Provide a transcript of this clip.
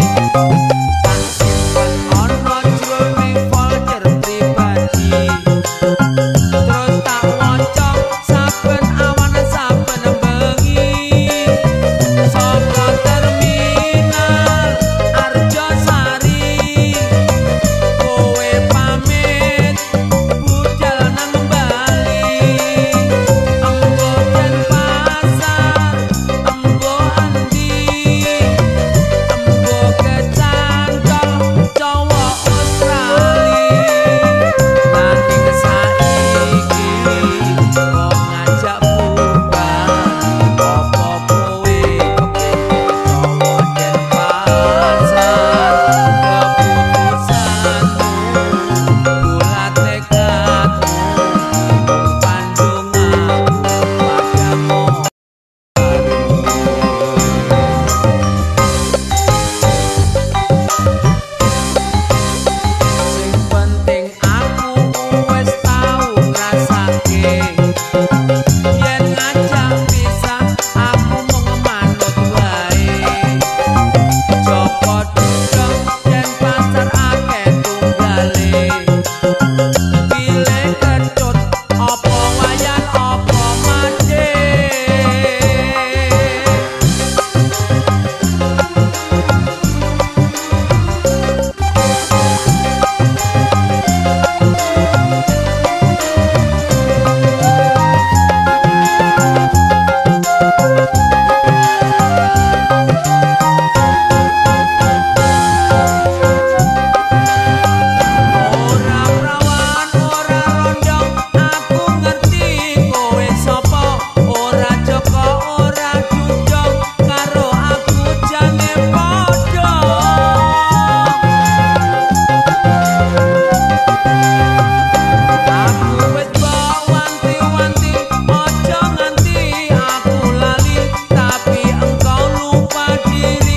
Música Thank you.